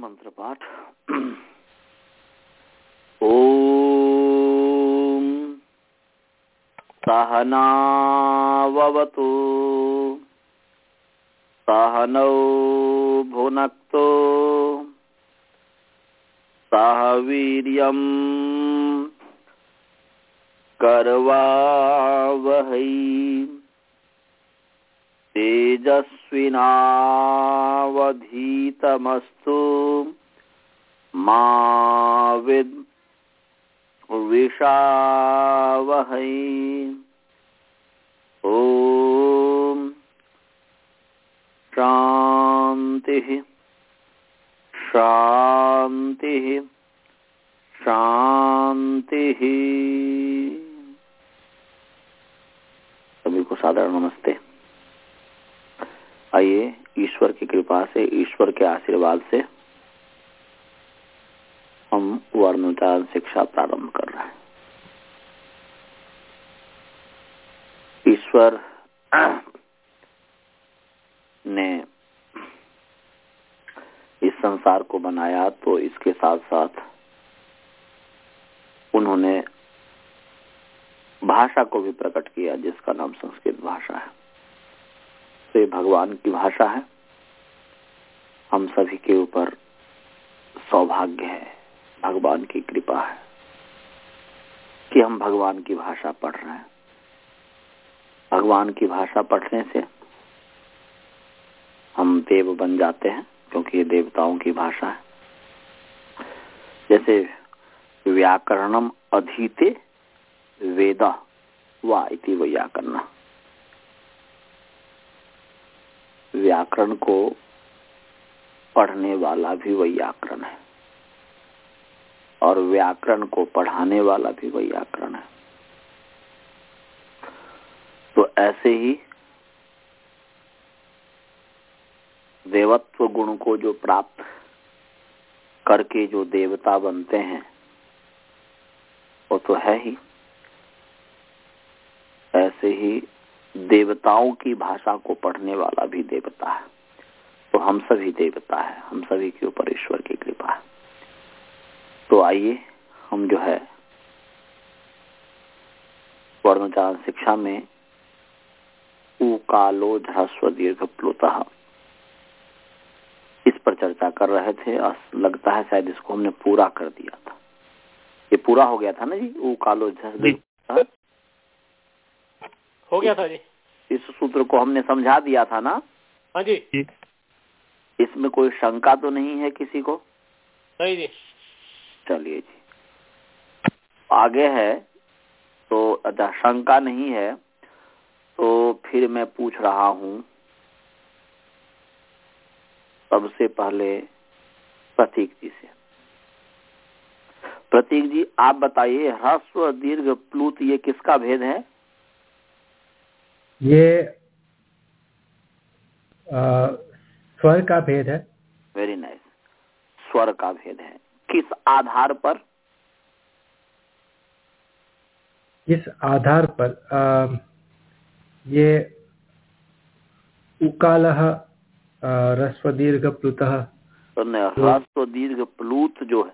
मंत्र पाठ ॐ सहनावतु सहनौ भुनक्तु सह वीर्यम् करवावहै। तेजस्विनावधीतमस्तु मा विषावहै। ॐ शान्तिः शान्तिः शान्तिः। सभी को साधारण नमस्ते। आइए, ईश्वर की कृपा से, ईश्वर के आशीर्वाद से हम वर्णोच्चारण शिक्षा प्रारंभ कर रहे हैं। ईश्वर ने इस संसार को बनाया तो इसके साथ साथ उन्होंने भाषा को भी प्रकट किया, जिसका नाम संस्कृत भाषा है। तो भगवान की भाषा है। हम सभी के ऊपर सौभाग्य है, भगवान की कृपा है कि हम भगवान की भाषा पढ़ रहे हैं। भगवान की भाषा पढ़ने से हम देव बन जाते हैं, क्योंकि ये देवताओं की भाषा है। जैसे व्याकरणम अधीते वेदा वा इति व्याकरण व्याकरण को पढ़ने वाला भी व्याकरण है। और व्याकरण को पढ़ाने वाला भी व्याकरण है। तो ऐसे ही देवत्व गुण को जो प्राप्त करके जो देवता बनते हैं, वो तो है ही। ऐसे ही देवताओं की भाषा को पढ़ने वाला भी देवता है। तो हम सभी देवता है, हम सभी के ऊपर ईश्वर की कृपा है। तो आइए, हम जो है वर्णचारण शिक्षा में कालो ह्रस्व दीर्घ प्लुतः इस पर चर्चा कर रहे थे और लगता है शायद इसको हमने पूरा कर दिया था। ये पूरा हो गया था ना जी ऊ कालो हो गया था जी। इस सूत्र को हमने समझा दिया था ना? हाँ जी। इसमें कोई शंका तो नहीं है किसी को? नहीं जी। चलिए जी। आगे है तो अच्छा शंका नहीं है तो फिर मैं पूछ रहा हूँ सबसे पहले प्रतीक जी से। प्रतीक जी आप बताइए ह्रस्व दीर्घ प्लूत ये किसका भेद है? ये स्वर का भेद है। वेरी नाइस स्वर का भेद है। किस आधार पर? इस आधार पर आ, ये उकाल रस्व दीर्घ प्लुत ह्रस्व दीर्घ प्लूत जो है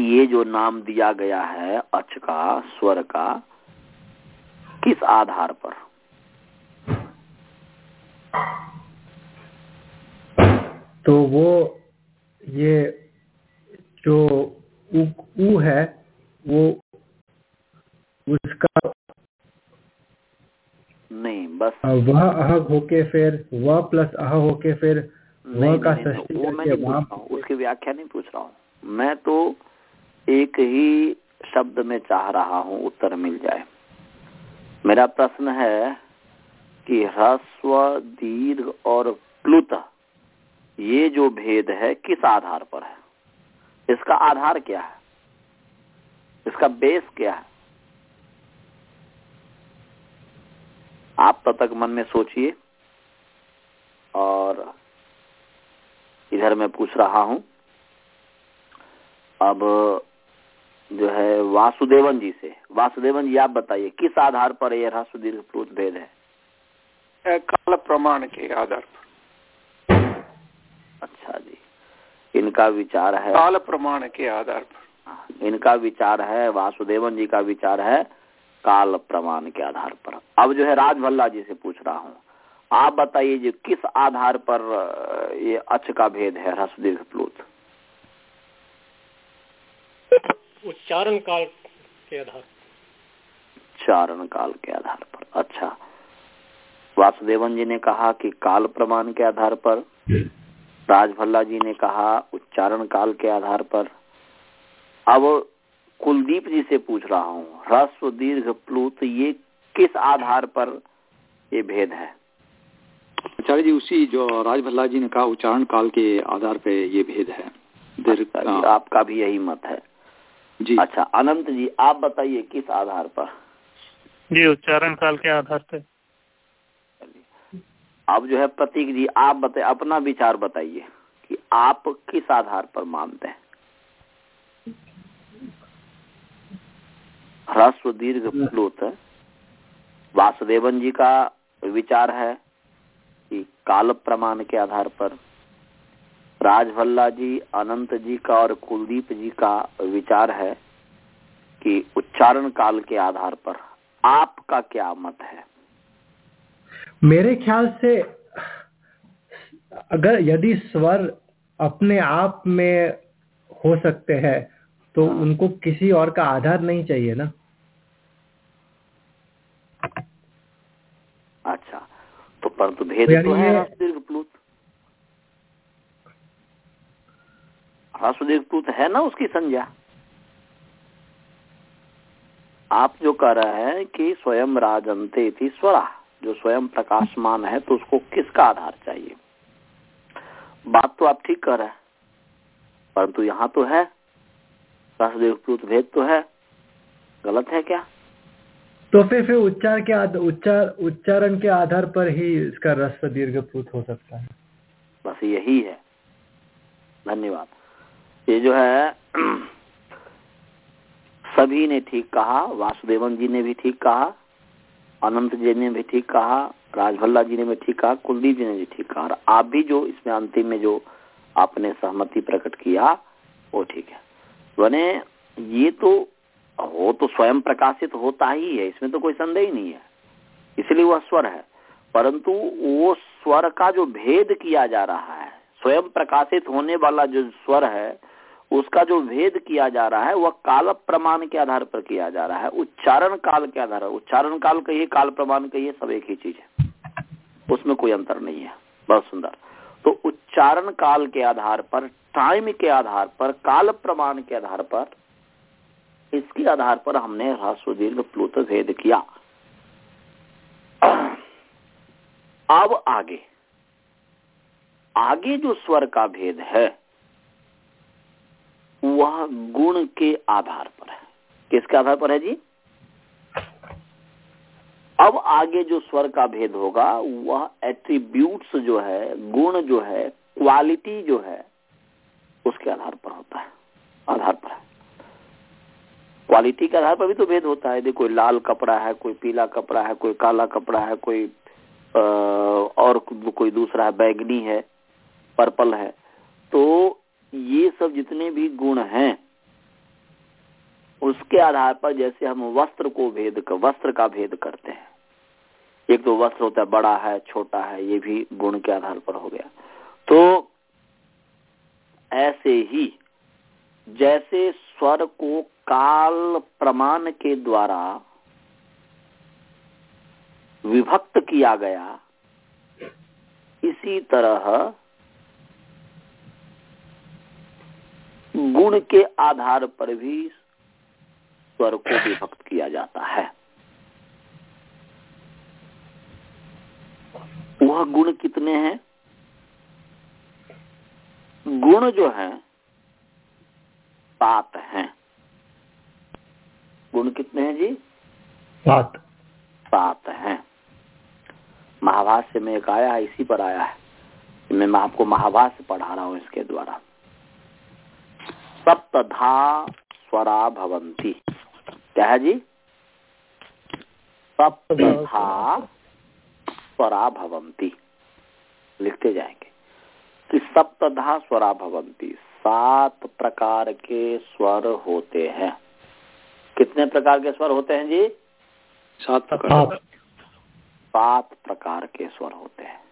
ये जो नाम दिया गया है अच का स्वर का किस आधार पर? तो वो ये जो उ, उ है वो उसका नहीं बस। वह अह होके फिर वह प्लस अह होके फिर वह का नहीं, वो मैं नहीं उसकी व्याख्या नहीं पूछ रहा हूँ। मैं तो एक ही शब्द में चाह रहा हूँ उत्तर मिल जाए। मेरा प्रश्न है कि ह्रस्व, दीर्घ और प्लुत, ये जो भेद है, किस आधार पर है? इसका आधार क्या है? इसका बेस क्या है? आप तब तक मन में सोचिए। और इधर मैं पूछ रहा हूँ। अब जो है वासुदेवन जी से। वासुदेवन जी आप बताइए किस आधार पर यह ह्रस्व दीर्घ प्लुत भेद है? काल प्रमाण के आधार पर। अच्छा जी। इनका विचार है काल प्रमाण के आधार पर। इनका विचार है वासुदेवन जी का विचार है काल प्रमाण के आधार पर। अब जो है राजभल्ला जी से पूछ रहा हूँ। आप बताइए जी किस आधार पर ये अच का भेद है ह्रस्व दीर्घ प्लुत उच्चारण काल के आधार उच्चारण काल के आधार पर। अच्छा। वासुदेवन जी ने कहा कि काल प्रमाण के आधार पर राजभल्ला जी ने कहा उच्चारण काल के आधार पर। अब कुलदीप जी से पूछ रहा हूँ ह्रस्व दीर्घ प्लुत ये किस आधार पर ये भेद है? आचार्य जी उसी जो राजभल्ला जी ने कहा उच्चारण काल के आधार पे ये भेद है। दीर्घ अच्छा हाँ, आपका भी यही मत है। जी। अच्छा अनंत जी आप बताइए किस आधार पर? जी उच्चारण काल के आधार पर अब जो है प्रतीक जी आप बताइए अपना विचार बताइए कि आप किस आधार पर मानते हैं? ह्रस्व दीर्घ प्लुत। वासुदेवन जी का विचार है कि काल प्रमाण के आधार पर। राजभल्ला जी अनंत जी का और कुलदीप जी का विचार है कि उच्चारण काल के आधार पर आपका क्या मत है मेरे ख्याल से अगर यदि स्वर अपने आप में हो सकते हैं तो हाँ। उनको किसी और का आधार नहीं चाहिए ना अच्छा तो परंतु भेद तो है ये- ह्रस्व दीर्घ प्लुत प्लुत है ना उसकी संज्ञा? आप जो कह रहे हैं कि स्वयं राजंते थी स्वरा जो स्वयं प्रकाशमान है तो उसको किसका आधार चाहिए? बात तो आप ठीक कह रहे हैं परंतु यहाँ तो है। दीर्घ भेद तो है। गलत है क्या? तो फिर फिर उच्चार के उच्चार उच्चारण के आधार पर ही इसका रस्व दीर्घ हो सकता है। बस यही है। धन्यवाद। ये जो है, सभी ने ठीक कहा वासुदेवन जी ने भी ठीक कहा, अनंत जी ने भी ठीक कहा, राजभल्ला जी ने भी ठीक कहा, कुलदीप जी ने भी ठीक कहा, और आप भी जो इसमें अंतिम में जो आपने सहमति प्रकट किया, वो ठीक है। बने, ये तो हो तो स्वयं प्रकाशित होता ही है, इसमें तो कोई संदेह ही नहीं है। इसलिए वह स्वर है। परंतु वो स्वर का जो भेद किया जा रहा है, स्वयं प्रकाशित होने वाला जो स्वर है उसका जो भेद किया जा रहा है, वह काल प्रमाण के आधार पर किया जा रहा है। उच्चारण काल के आधार उच्चारण काल कहिए, काल प्रमाण कहिए, सब एक ही चीज़ है। उसमें कोई अंतर नहीं है। बहुत सुंदर। तो उच्चारण काल के आधार पर टाइम के आधार पर, काल प्रमाण के आधार पर, इसके आधार पर हमने ह्रस्व दीर्घ प्लुत भेद किया। अब आगे। आगे जो स्वर का भेद है वह गुण के आधार पर है। किसके आधार पर है जी? अब आगे जो स्वर का भेद होगा वह एट्रीब्यूट्स जो है गुण जो है क्वालिटी जो है उसके आधार पर होता है। आधार पर क्वालिटी के आधार पर भी तो भेद होता है। यदि कोई लाल कपड़ा है कोई पीला कपड़ा है कोई काला कपड़ा है कोई आ, और कोई दूसरा है बैगनी है पर्पल है। तो ये सब जितने भी गुण हैं, उसके आधार पर जैसे हम वस्त्र को भेद कर वस्त्र का भेद करते हैं। एक तो वस्त्र होता है, बड़ा है, छोटा है, ये भी गुण के आधार पर हो गया। तो ऐसे ही जैसे स्वर को काल प्रमाण के द्वारा विभक्त किया गया, इसी तरह गुण के आधार पर भी स्वर को विभक्त किया जाता है। वह गुण कितने हैं? गुण जो है सात हैं। गुण कितने हैं जी? सात। सात हैं। महाभाष्य में एक आया है इसी पर आया है। मैं आपको महाभाष्य पढ़ा रहा हूँ इसके द्वारा। सप्तधा स्वरा भवंती क्या है जी? सप्तधा स्वरा भवंती लिखते जाएँगे। कि सप्तधा स्वरा भवंती सात प्रकार के स्वर होते हैं। कितने प्रकार के स्वर होते हैं जी? सात। प्रकार। सात प्रकार के स्वर होते हैं।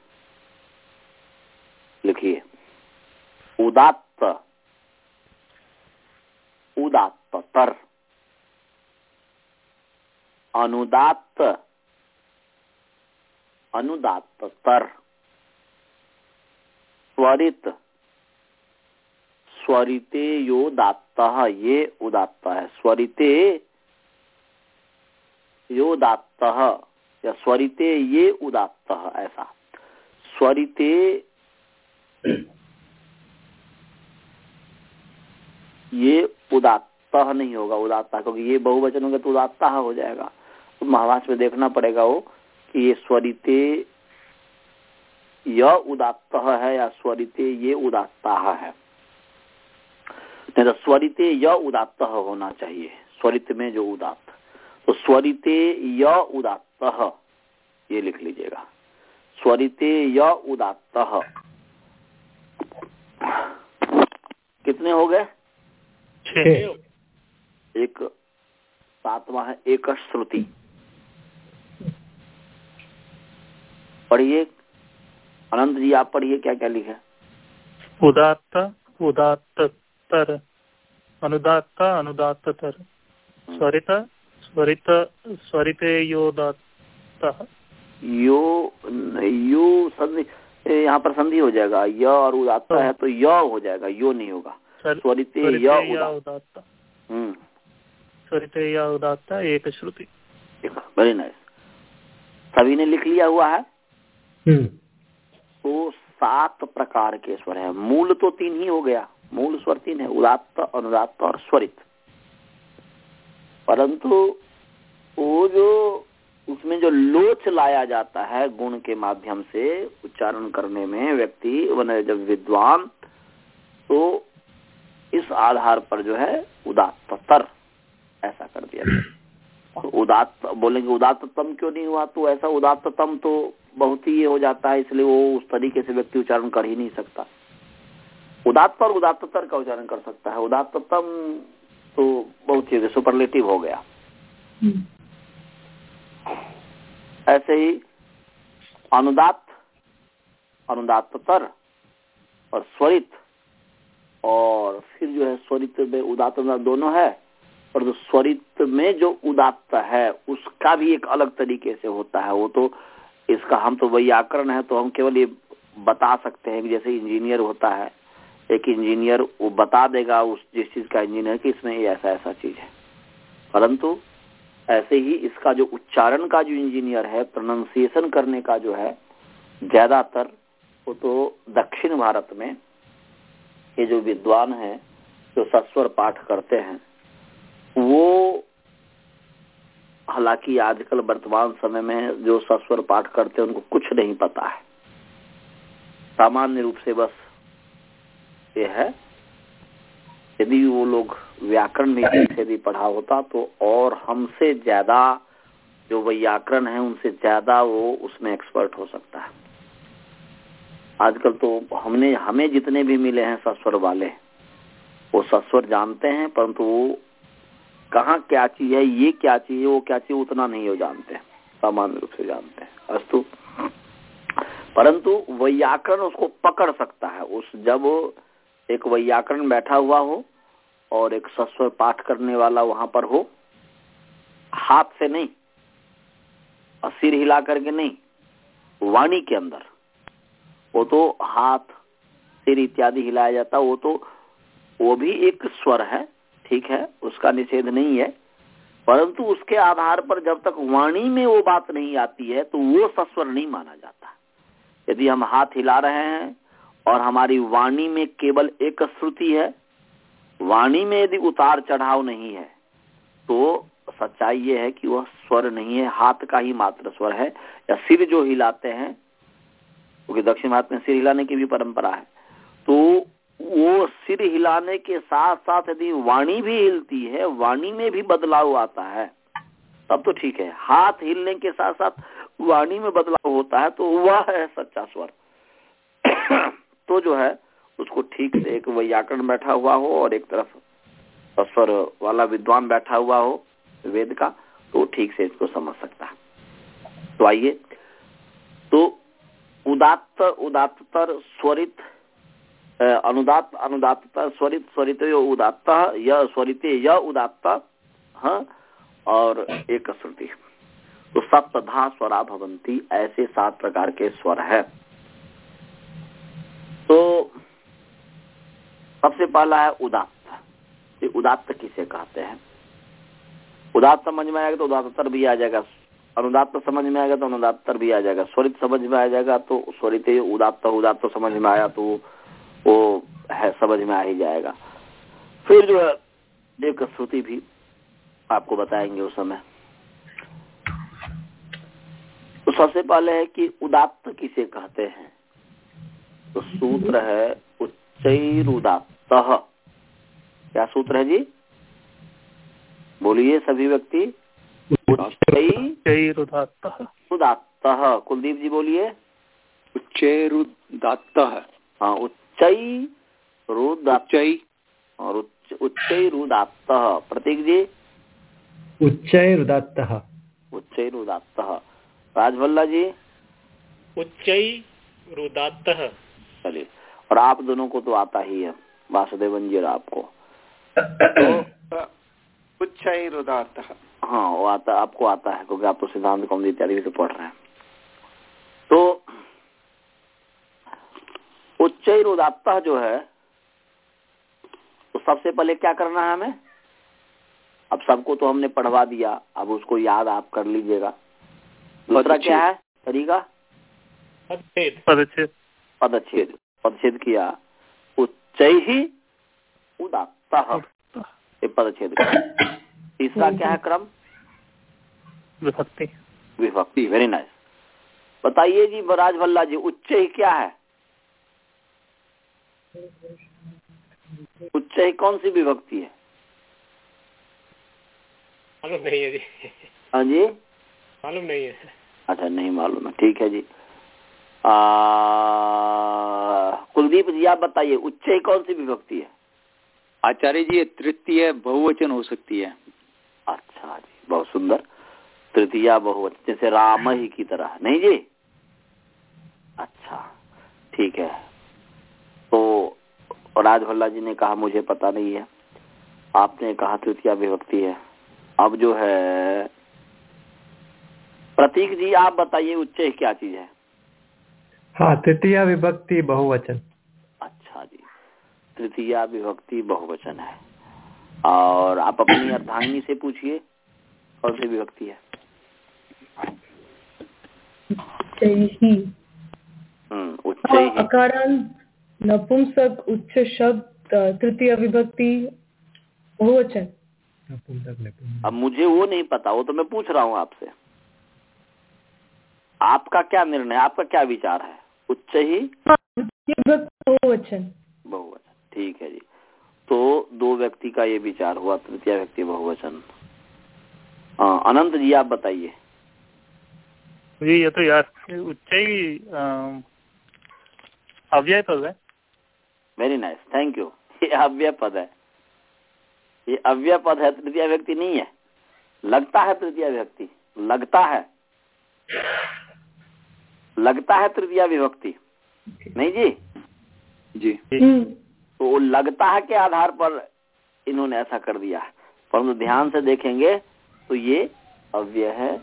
लिखिए। उदात्त उदात्त तर अनुदात्त। अनुदात्त स्वरित। स्वरिते यो दात्त, ये उदात्त है। स्वरिते यो दात्त, या स्वरिते ये उदात्त, ऐसा। स्वरिते ये उदात्त नहीं होगा, उदात्ता, क्योंकि ये बहुवचन होगा तो उदात्ता हो जाएगा। तो महावास में देखना पड़ेगा वो कि ये स्वरिते य उदात्त है या स्वरिते ये उदात्ता है। नहीं तो स्वरिते य उदात्त होना चाहिए, स्वरित में जो उदात्त। तो स्वरिते य उदात्त, ये लिख लीजिएगा। स्वरिते य उदात्त। कितने हो गए? एक सातवां है एक श्रुति। पढ़िए। अनंत जी आप पढ़िए क्या क्या लिखे? उदात्त उदात्त तर अनुदात्त अनुदात्त तर स्वरित स्वरित स्वरिते योदात्त यो यो संधि यहाँ पर संधि हो जाएगा। य और उदात्त है तो य हो जाएगा यो नहीं होगा। स्वरिते य उदात्त। हम्म। स्वरिते या उदात्त एक श्रुति। वेरी नाइस सभी ने लिख लिया हुआ है? तो सात प्रकार के स्वर है। मूल तो तीन ही हो गया। मूल स्वर तीन है उदात्त अनुदात्त और स्वरित। परंतु वो जो उसमें जो लोच लाया जाता है गुण के माध्यम से उच्चारण करने में व्यक्ति जब विद्वान तो इस आधार पर जो है उदात्त तर ऐसा कर दिया और उदात्त बोलेंगे उदात्तम क्यों नहीं हुआ? तो ऐसा उदात्तम तो बहुत ही ये हो जाता है इसलिए वो उस तरीके से व्यक्ति उच्चारण कर ही नहीं सकता। उदात्त और उदात्तर का उच्चारण कर सकता है। उदात्तम तो बहुत ही सुपरलेटिव हो गया। ऐसे ही अनुदात अनुदात्तर और स्वरित और फिर जो है स्वरित में उदात्त दोनों है, और जो स्वरित में जो उदात्त है, उसका भी एक अलग तरीके से होता है। वो तो इसका हम तो व्याकरण है तो हम केवल ये बता सकते हैं कि जैसे इंजीनियर होता है, एक इंजीनियर वो बता देगा उस जिस चीज़ का इंजीनियर कि इसमें ऐसा ऐसा चीज़ है। परंतु ऐसे ही इसका जो उच्चारण का जो इंजीनियर है प्रोनाउंसिएशन करने का जो है, ज़्यादातर वो तो दक्षिण भारत में ये जो विद्वान है, जो सस्वर पाठ करते हैं, वो हालाँकि आजकल वर्तमान समय में जो सस्वर पाठ करते हैं, उनको कुछ नहीं पता है। सामान्य रूप से बस ये है, यदि वो लोग व्याकरण भी यदि पढ़ा होता तो और हमसे ज़्यादा जो व्याकरण है, उनसे ज़्यादा वो उसमें एक्सपर्ट हो सकता है। आजकल तो हमने, हमें जितने भी मिले हैं सस्वर वाले, वो सस्वर जानते हैं, परंतु वो कहाँ क्या चीज़ है, ये क्या चीज़ है, वो क्या चीज़ उतना नहीं हो जानते, सामान्य रूप से जानते हैं। अस्तु। परंतु व्याकरण उसको पकड़ सकता है। उस, जब एक वैयाकरण बैठा हुआ हो और एक सस्वर पाठ करने वाला वहाँ पर हो, हाथ से नहीं सिर हिला करके नहीं, वाणी के अंदर वो तो हाथ, सिर इत्यादि हिलाया जाता, वो तो वो भी एक स्वर है, ठीक है, उसका निषेध नहीं है। परंतु उसके आधार पर जब तक वाणी में वो बात नहीं आती है तो वो सस्वर नहीं माना जाता। यदि हम हाथ हिला रहे हैं, और हमारी वाणी में केवल एक श्रुति है, वाणी में यदि उतार चढ़ाव नहीं है तो सच्चाई ये है कि वह स्वर नहीं है, हाथ का ही मात्र स्वर है, या सिर जो हिलाते हैं क्योंकि दक्षिण भारत में सिर हिलाने की भी परंपरा है। तो वो सिर हिलाने के साथ साथ यदि वाणी भी हिलती है, वाणी में भी बदलाव आता है, तब तो ठीक है। हाथ हिलने के साथ साथ वाणी में बदलाव होता है तो वह है सच्चा स्वर। तो जो है, उसको ठीक से एक व्याकरण बैठा हुआ हो और एक तरफ़ स्वर वाला विद्वान बैठा हुआ हो, वेद का तो ठीक से इसको समझ सकता है। तो आइए तो उदात्त उदात्तर स्वरित अनुदात अनुदात स्वरित स्वरित उदात्त यह स्वरित य उदात्त और एक श्रुति तो सप्तधा स्वरा भवंती ऐसे सात प्रकार के स्वर है। तो सबसे पहला है उदात्त। ये उदात्त किसे कहते हैं? उदात्त समझ में आएगा तो उदात्तर भी आ जाएगा। अनुदात्त समझ में आएगा तो अनुदात्तर भी आ जाएगा। स्वरित समझ में आ जाएगा तो स्वरित उदात्त उदात्त समझ में आया तो वो है, समझ में आ ही जाएगा। फिर जो एक श्रुति भी आपको बताएँगे उस समय। तो सबसे पहले है कि उदात्त किसे कहते हैं? तो सूत्र है, उच्चैरुदात्त। क्या सूत्र है जी? बोलिए सभी व्यक्ति। उदात्त कुलदीप जी बोलिए। उच्च उच्चैरुदात्त। हाँ उच्चई रुदात्त और उच्चैरुदात्त। प्रतीक जी? उच्चैरुदात्त। उच्चैरुदात्त। राजभल्ला जी? उच्चई रुदात्त चलिए और आप दोनों को तो आता ही है। वासुदेवन जी और आपको। तो उच्चैरुदात्त। हाँ वो आता आपको आता है क्योंकि आप तो सिद्धांत कौन इत्यादि भी तो पढ़ रहे हैं। तो उच्च उच्चैरुदात्त जो है तो सबसे पहले क्या करना है हमें? अब सबको तो हमने पढ़वा दिया अब उसको याद आप कर लीजिएगा। दूसरा क्या है? तरीका? पदच्छेद। पदच्छेद। पदच्छेद। पदच्छेद किया। उच्च ही उदात्त। ये पदच्छेद। तीसरा क्या है क्रम? विभक्ति। विभक्ति वेरी नाइस बताइए जी राज भल्ला जी उच्च ही क्या है? उच्च ही कौन सी विभक्ति है? मालूम नहीं है जी। हाँ जी? मालूम नहीं है। अच्छा नहीं मालूम है। ठीक है जी। आ, कुलदीप जी आप बताइए उच्च ही कौन सी विभक्ति है? आचार्य जी तृतीय बहुवचन हो सकती है। अच्छा जी बहुत सुंदर। तृतीया बहुवचन जैसे राम ही की तरह नहीं जी? अच्छा ठीक है। तो राजभल्ला जी ने कहा मुझे पता नहीं है। आपने कहा तृतीया विभक्ति है। अब जो है प्रतीक जी आप बताइए उच्च क्या चीज़ है? हाँ तृतीया विभक्ति बहुवचन। अच्छा जी तृतीया विभक्ति बहुवचन है। और आप अपनी अर्धांगिनी से पूछिए कौन सी विभक्ति है। हम्म उच्च। अकारांत नपुंसक उच्च शब्द तृतीय विभक्ति बहुवचन। अब मुझे वो नहीं पता वो तो मैं पूछ रहा हूँ आपसे। आपका क्या निर्णय आपका क्या विचार है? उच्च? ही बहुवचन। बहुवचन ठीक है जी। तो दो व्यक्ति का ये विचार हुआ तृतीय व्यक्ति बहुवचन। अनंत जी आप बताइए। जी ये तो यार उच्च अव्यय पद है। वेरी नाइस थैंक यू ये अव्यय पद है। ये अव्यय पद है तृतीय व्यक्ति नहीं है। लगता है तृतीय व्यक्ति। लगता है। लगता है तृतीय विभक्ति। नहीं जी? जी। तो वो लगता है के आधार पर इन्होंने ऐसा कर दिया है। परंतु ध्यान से देखेंगे तो ये अव्यय है।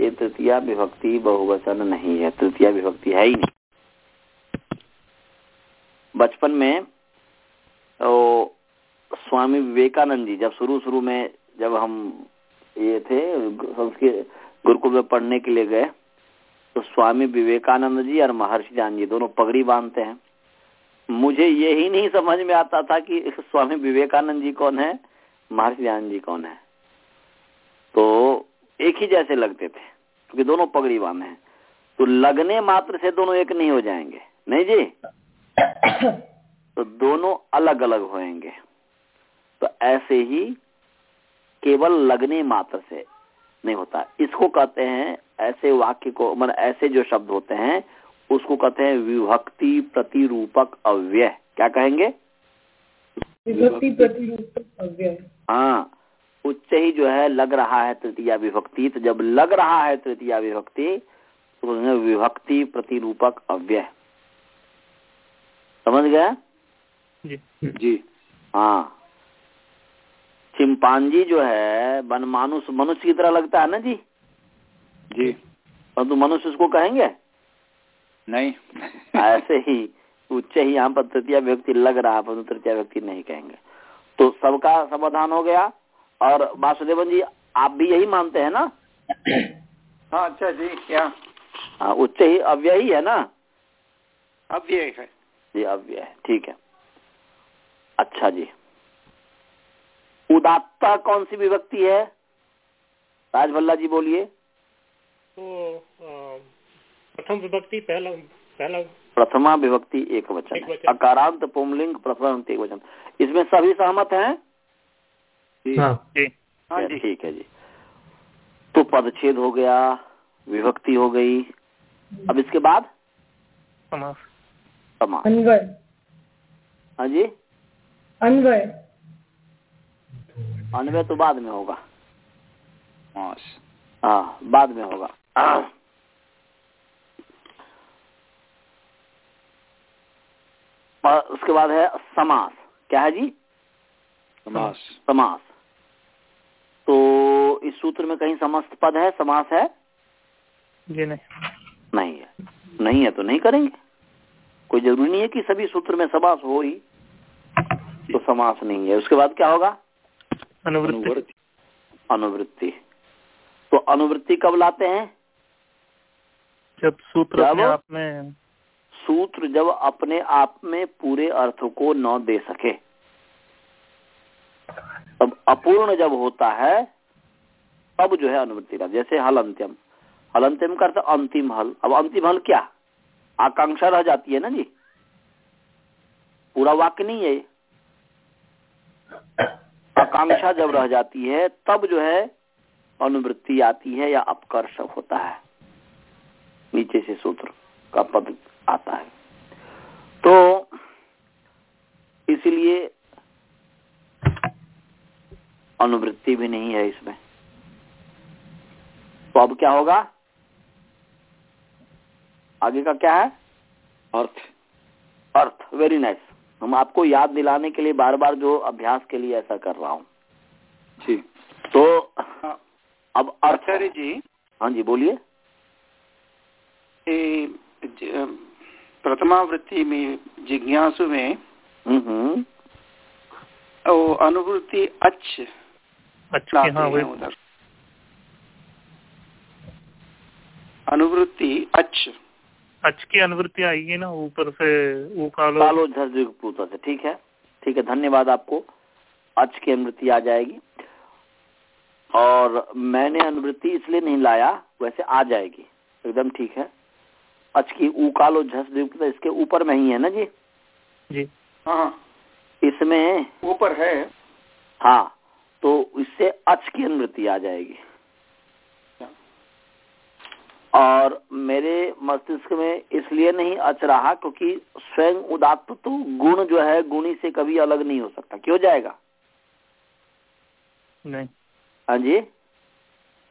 ये तृतीय विभक्ति बहुवचन नहीं है। तृतीय विभक्ति है ही नहीं। बचपन में तो स्वामी विवेकानंद जी, जब शुरू शुरू में जब हम ये थे संस्कृत गुरुकुल में पढ़ने के लिए गए तो स्वामी विवेकानंद जी और महर्षि जान जी दोनों पगड़ी बांधते हैं। मुझे यही नहीं समझ में आता था कि स्वामी विवेकानंद जी कौन है, महर्षि जान जी कौन है। तो एक ही जैसे लगते थे, क्योंकि दोनों पगड़ी बांधे हैं। तो लगने मात्र से दोनों एक नहीं हो जाएँगे, नहीं जी? तो दोनों अलग अलग होएँगे। तो ऐसे ही केवल लगने मात्र से नहीं होता। इसको कहते हैं ऐसे वाक्य को मतलब ऐसे जो शब्द होते हैं उसको कहते हैं विभक्ति प्रतिरूपक अव्यय। क्या कहेंगे? विभक्ति प्रतिरूपक अव्यय। हाँ उच्च ही जो है लग रहा है तृतीया विभक्ति। तो जब लग रहा है तृतीया विभक्ति तो विभक्ति प्रतिरूपक अव्यय। समझ गए? जी। जी हाँ। चिंपांजी जो है वन मानुष मनुष्य की तरह लगता है ना जी? जी। परंतु मनुष्य उसको कहेंगे? नहीं? ऐसे ही उच्च ही यहाँ पर तृतीय व्यक्ति लग रहा है परंतु तृतीय व्यक्ति नहीं कहेंगे। तो सबका समाधान हो गया और वासुदेवन जी आप भी यही मानते हैं ना? हाँ अच्छा जी क्या? हाँ उच्च ही अव्यय ही है ना? अव्यय है। जी अव्यय है ठीक है। अच्छा जी। उदात्ता कौन सी विभक्ति है? राजभल्ला जी बोलिए। तो प्रथम विभक्ति पहला पहला प्रथमा विभक्ति एक वचन एक वचन। अकारांत पुमलिंग प्रथम एक वचन। इसमें सभी सहमत हैं? हाँ। जी। हाँ जी। ठीक है जी। तो पदछेद हो गया विभक्ति हो गई। अब इसके बाद? समास। समास। अन्वय हाँ जी। अन्वय अन्वय तो बाद में होगा। हाँ बाद में होगा। और उसके बाद है समास। क्या है जी? समास। समास। तो इस सूत्र में कहीं समस्त पद है? समास है? जी नहीं। नहीं है। नहीं है तो नहीं करेंगे। कोई ज़रूरी नहीं है कि सभी सूत्र में समास हो ही। तो समास नहीं है। उसके बाद क्या होगा? अनुवृत्ति। अनुवृत्ति। तो अनुवृत्ति कब लाते हैं? जब सूत्र अपने आप में सूत्र जब अपने आप में पूरे अर्थ को न दे सके। तब अपूर्ण जब होता है, तब जो है अनुवृत्ति का। जैसे हल अंत्यम हल अंत्यम का अर्थ अंतिम हल। अब अंतिम हल क्या? आकांक्षा रह जाती है ना जी? पूरा वाक्य नहीं है। आकांक्षा जब रह जाती है, तब जो है अनुवृत्ति आती है या अपकर्ष होता है। नीचे से सूत्र का पद आता है। तो इसलिए अनुवृत्ति भी नहीं है इसमें। तो अब क्या होगा? आगे का क्या है? अर्थ। अर्थ वेरी नाइस हम आपको याद दिलाने के लिए बार बार जो अभ्यास के लिए ऐसा कर रहा हूँ। जी। तो अब आचार्य जी। हाँ जी बोलिए। प्रथमावृत्ति में जिज्ञासु में वो अनुवृत्ति अच्छ अच्छी हाँ उधर। अनुवृत्ति अच्छ। अच्छ की अनुवृत्ति आएगी ना ऊपर से वो कालो कालो से ठीक है? ठीक है धन्यवाद आपको। अच की अनुवृत्ति आ जाएगी। और मैंने अनुवृत्ति इसलिए नहीं लाया वैसे आ जाएगी। एकदम ठीक है। अच की ऊ कालो झस इसके ऊपर में ही है ना जी? जी। हाँ। इसमें ऊपर है। हाँ तो इससे अच की अनुवृत्ति आ जाएगी। और मेरे मस्तिष्क में इसलिए नहीं अच रहा क्योंकि स्वयं उदात्त तो गुण जो है गुणी से कभी अलग नहीं हो सकता। क्यों जाएगा? नहीं। हाँ जी?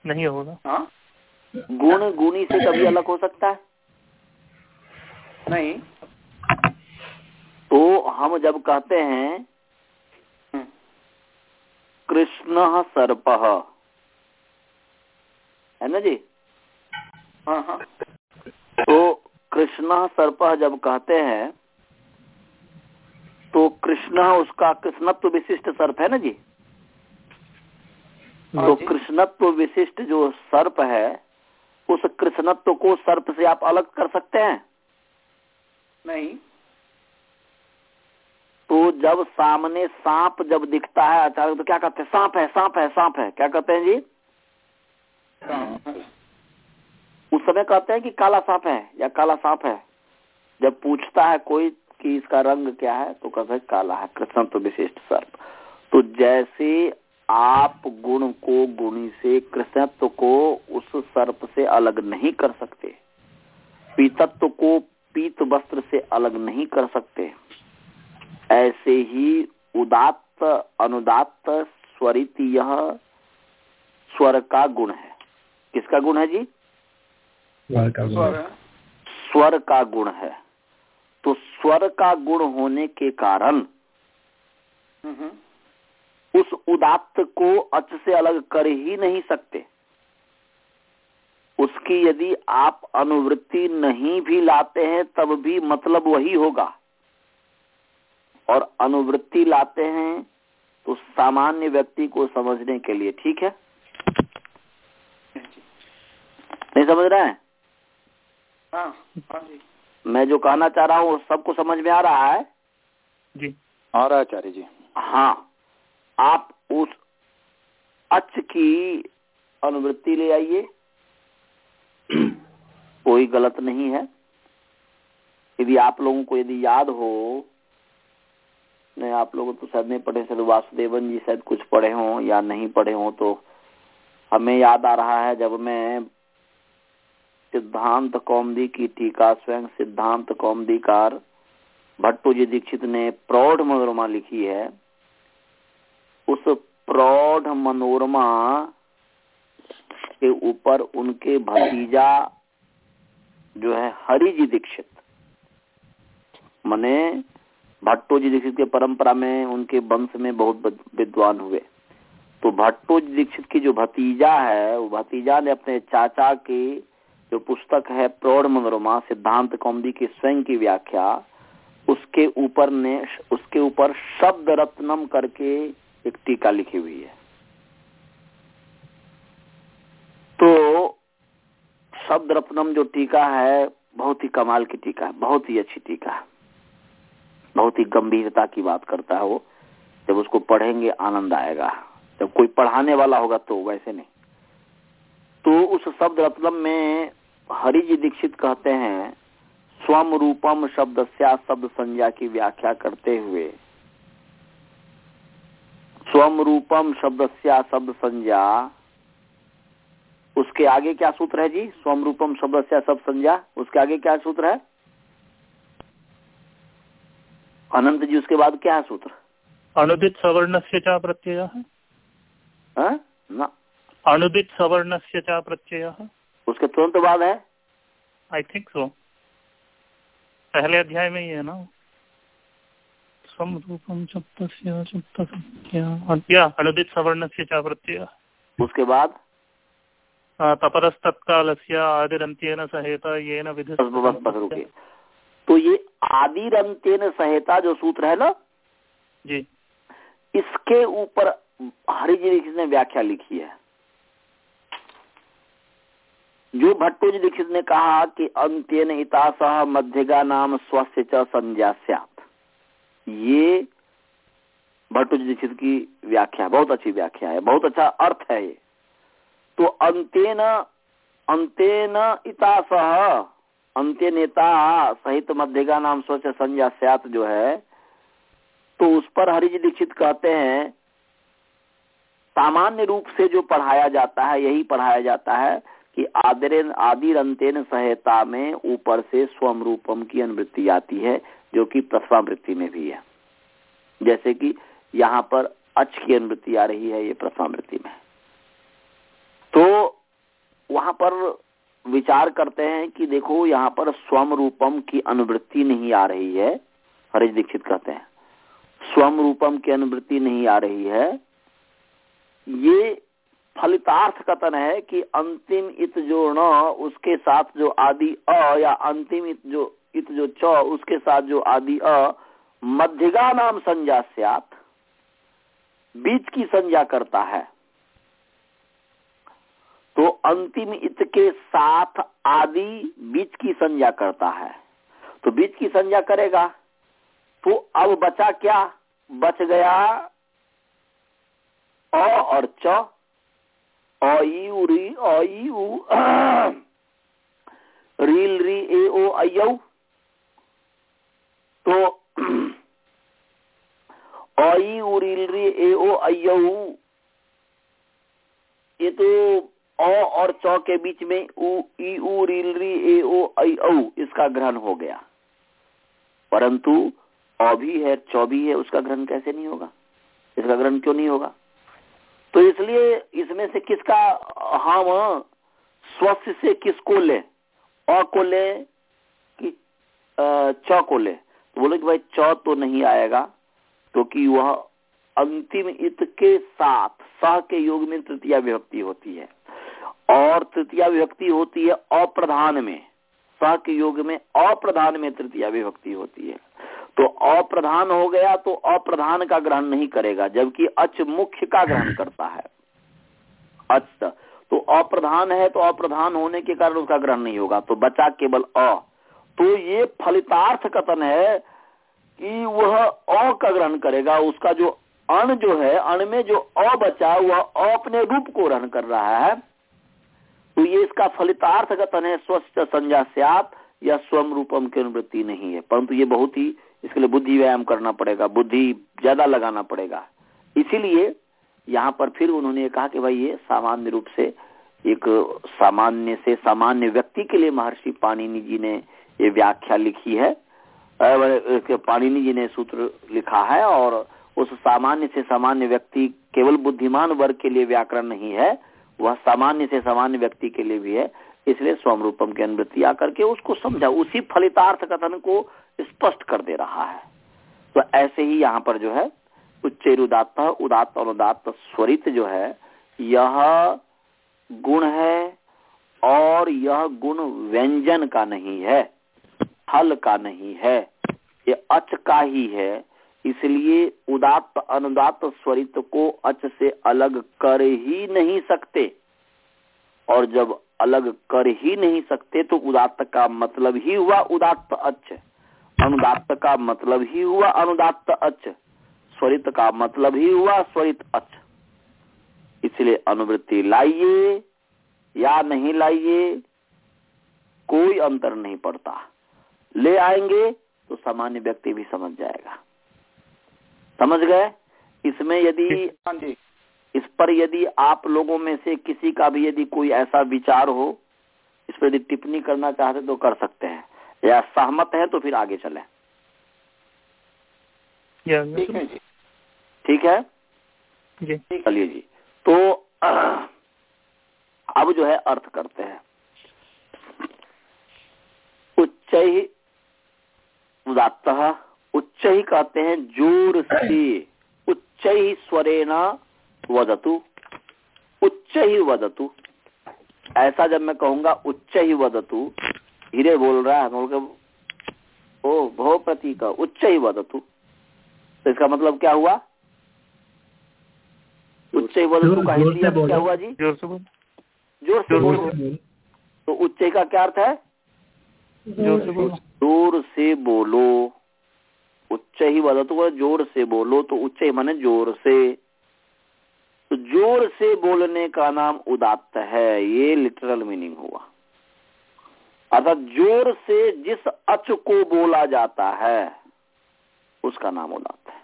नहीं होगा। हाँ। गुण गुणी से कभी अलग हो सकता है? नहीं। तो हम जब कहते हैं हम्म, कृष्ण सर्प। है ना जी? हाँ हाँ। तो कृष्ण सर्प जब कहते हैं तो कृष्ण उसका कृष्णत्व विशिष्ट सर्प है ना जी? हाँ तो कृष्णत्व विशिष्ट जो सर्प है उस कृष्णत्व को सर्प से आप अलग कर सकते हैं? नहीं। तो जब सामने सांप जब दिखता है, अचानक तो क्या कहते हैं? सांप है सांप है सांप है। क्या कहते हैं जी? उस समय कहते हैं कि काला सांप है या काला सांप है। जब पूछता है कोई कि इसका रंग क्या है तो कहते हैं काला है। कृष्णत्व विशिष्ट सर्प। तो जैसे आप गुण को गुणी से कृष्णत्व को उस सर्प से अलग नहीं कर सकते, पीतत्व को पीत वस्त्र से अलग नहीं कर सकते। ऐसे ही उदात्त अनुदात्त स्वरित यह स्वर का गुण है। किसका गुण है जी? स्वर का गुण। स्वर। है का गुण है। तो स्वर का गुण होने के कारण हम्म, उस उदात्त को अच से अलग कर ही नहीं सकते। उसकी यदि आप अनुवृत्ति नहीं भी लाते हैं तब भी मतलब वही होगा। और अनुवृत्ति लाते हैं तो सामान्य व्यक्ति को समझने के लिए ठीक है? नहीं समझ रहे हैं? हाँ हाँ जी। मैं जो कहना चाह रहा हूँ वो सबको समझ में आ रहा है? जी। आ रहा है आचार्य जी। हाँ। आप उस अच की अनुवृत्ति ले आइए। कोई गलत नहीं है। यदि आप लोगों को यदि याद हो, नहीं, आप लोग तो शायद नहीं पढ़े, शायद वासुदेवन जी शायद कुछ पढ़े हों या नहीं पढ़े हों तो हमें याद आ रहा है जब मैं सिद्धांत कौमदी की टीका, स्वयं सिद्धांत कौमदीकार भट्टू जी दीक्षित ने प्रौढ़ मनोरमा लिखी है। उस प्रौढ़ मनोरमा के ऊपर उनके भतीजा जो है हरि जी दीक्षित। मने भट्टो जी दीक्षित के परंपरा में उनके वंश में बहुत विद्वान हुए। तो भट्टो जी दीक्षित की जो भतीजा है, वो भतीजा ने अपने चाचा की जो पुस्तक है प्रौढ़ मनोरमा सिद्धांत कौमदी की स्वयं की व्याख्या, उसके ऊपर ने, उसके ऊपर शब्द रत्नम करके एक टीका लिखी हुई है तो शब्द रत्नम जो टीका है, बहुत ही कमाल की टीका है, बहुत ही अच्छी टीका है। बहुत ही गंभीरता की बात करता है वो। जब उसको पढ़ेंगे, आनंद आएगा। जब कोई पढ़ाने वाला होगा तो वैसे नहीं। तो उस शब्द रत्नम में हरिजी दीक्षित कहते हैं, स्वम रूपम शब्द शब्द संज्ञा की व्याख्या करते हुए, स्वम रूपम शब्द शब्द संज्ञा उसके आगे क्या सूत्र है जी? स्वम रूपम शब्द सब संज्ञा। उसके आगे क्या सूत्र है? अनंत जी उसके बाद क्या है सूत्र? अनुदित सवर्ण से चा प्रत्यय? हाँ? ना। अनुदित सवर्ण से चा प्रत्यय? उसके तुरंत बाद है? आई थिंक सो पहले अध्याय में ही है ना? समरूपम सप्तस्य सप्तसंख्या अनुदित सवर्ण से चा प्रत्यय। उसके बाद? तपरस्तत्काल से आदिरंत्यन सहित येन विधि तो ये आदिरंत्यन सहेता जो सूत्र है ना? जी। इसके ऊपर हरि जी दीक्षित ने व्याख्या लिखी है? जो भट्टो जी दीक्षित ने कहा कि अंत्यन इतास मध्यगा नाम स्वस्थ च संज्ञा ये भट्टो जी दीक्षित की व्याख्या बहुत अच्छी व्याख्या है। बहुत अच्छा अर्थ है ये। तो अंत्यन अंत्यन इतास अंत्य नेता सहित मध्यगा नाम स्वच्छ संज्ञा स्यात जो है तो उस पर हरि जी दीक्षित कहते हैं, सामान्य रूप से जो पढ़ाया जाता है, यही पढ़ाया जाता है कि आदरेन, आदिरंतेन सहायता में ऊपर से स्वम रूपम की अनुवृत्ति आती है, जो कि प्रथमावृत्ति में भी है। जैसे कि यहाँ पर अच की अनुवृत्ति आ रही है, ये प्रथमावृत्ति में। तो वहाँ पर विचार करते हैं कि देखो, यहाँ पर स्वम रूपम की अनुवृत्ति नहीं आ रही है। हरीश दीक्षित कहते हैं, स्वम रूपम की अनुवृत्ति नहीं आ रही है। ये फलितार्थ कथन है कि अंतिम इत जो न उसके साथ जो आदि अ, या अंतिम इत जो इत जो च, उसके साथ जो आदि अ मध्यगा नाम संज्ञा बीच की संज्ञा करता है। तो अंतिम इत के साथ आदि बीच की संज्ञा करता है। तो बीच की संज्ञा करेगा। तो अब बचा क्या? बच गया अ और च। री रील, री, ए, ओ तो अयु रील, री, ए, ओ ये तो अ और च के बीच में उ ई उ रील री, ए, ओ आई औ, इसका ग्रहण हो गया। परंतु अ भी है, चौ भी है, उसका ग्रहण कैसे नहीं होगा? इसका ग्रहण क्यों नहीं होगा? तो इसलिए इसमें से किसका, हम स्वस्थ से किसको ले? अ को ले कि च को ले? तो बोले कि भाई, चौ तो नहीं आएगा, क्योंकि वह अंतिम इत के साथ, सह के योग में तृतीय विभक्ति होती है। और तृतीया विभक्ति होती है अप्रधान में। सह के योग में अप्रधान में तृतीया विभक्ति होती है। तो अप्रधान हो गया तो अप्रधान का ग्रहण नहीं करेगा जबकि अच मुख्य का ग्रहण करता है। अच तो अप्रधान है तो अप्रधान होने के कारण उसका ग्रहण नहीं होगा तो बचा केवल अ। तो ये फलितार्थ कथन है कि वह अ का ग्रहण करेगा उसका जो अण जो है अण में जो अ बचा वह अपने रूप को ग्रहण कर रहा है। तो ये इसका फलितार्थ कथन है स्वस्थ संज्ञा स्यात, या स्वम रूपम की अनुवृत्ति नहीं है। परंतु ये बहुत ही, इसके लिए बुद्धि व्यायाम करना पड़ेगा, बुद्धि ज़्यादा लगाना पड़ेगा। इसीलिए यहाँ पर फिर उन्होंने कहा कि भाई ये सामान्य रूप से, एक सामान्य से सामान्य व्यक्ति के लिए महर्षि पाणिनि जी ने ये व्याख्या लिखी है। पाणिनि जी ने सूत्र लिखा है और उस सामान्य से सामान्य व्यक्ति केवल बुद्धिमान वर्ग के लिए व्याकरण नहीं है वह सामान्य से सामान्य व्यक्ति के लिए भी है, इसलिए स्वम रूपम की अनुवृत्ति आकर के उसको समझा, उसी फलितार्थ कथन को स्पष्ट कर दे रहा है। तो ऐसे ही यहाँ पर जो है उच्चर उदात्त उदात्त और उदात्त स्वरित जो है, यह गुण है और यह गुण व्यंजन का नहीं है, फल का नहीं है, ये अच का ही है। इसलिए उदात्त अनुदात्त स्वरित को अच से अलग कर ही नहीं सकते। और जब अलग कर ही नहीं सकते तो उदात्त का मतलब ही हुआ उदात्त अच। अनुदात्त का मतलब ही हुआ अनुदात्त अच। स्वरित का मतलब ही हुआ स्वरित अच। इसलिए अनुवृत्ति लाइए या नहीं लाइए, कोई अंतर नहीं पड़ता। ले आएँगे तो सामान्य व्यक्ति भी समझ जाएगा। समझ गए? इसमें यदि इस पर यदि आप लोगों में से किसी का भी यदि कोई ऐसा विचार हो इस पर यदि टिप्पणी करना चाहते तो कर सकते हैं। या सहमत है तो फिर आगे चले। ठीक है जी। ठीक है? जी। चलिए जी। तो अब जो है अर्थ करते हैं। उच्च ही उदात्त उच्च ही कहते हैं ज़ोर से उच्च ही स्वरेण वदतु। उच्च ही वदतु। ऐसा जब मैं कहूँगा उच्च ही वदतु धीरे बोल रहा है बोल के ओ भो प्रतीक उच्च ही वदतु। तो इसका मतलब क्या हुआ? उच्च ही वदतु का हिंदी अर्थ क्या हुआ जी? ज़ोर से बोल। ज़ोर से बोलो। तो उच्च का क्या अर्थ है? ज़ोर ज़ोर से बोलो। उच्च ही वदतु को ज़ोर से बोलो तो उच्च ही माने ज़ोर से। तो ज़ोर से बोलने का नाम उदात्त है, ये लिटरल मीनिंग हुआ। अर्थात ज़ोर से जिस अच को बोला जाता है, उसका नाम उदात्त है।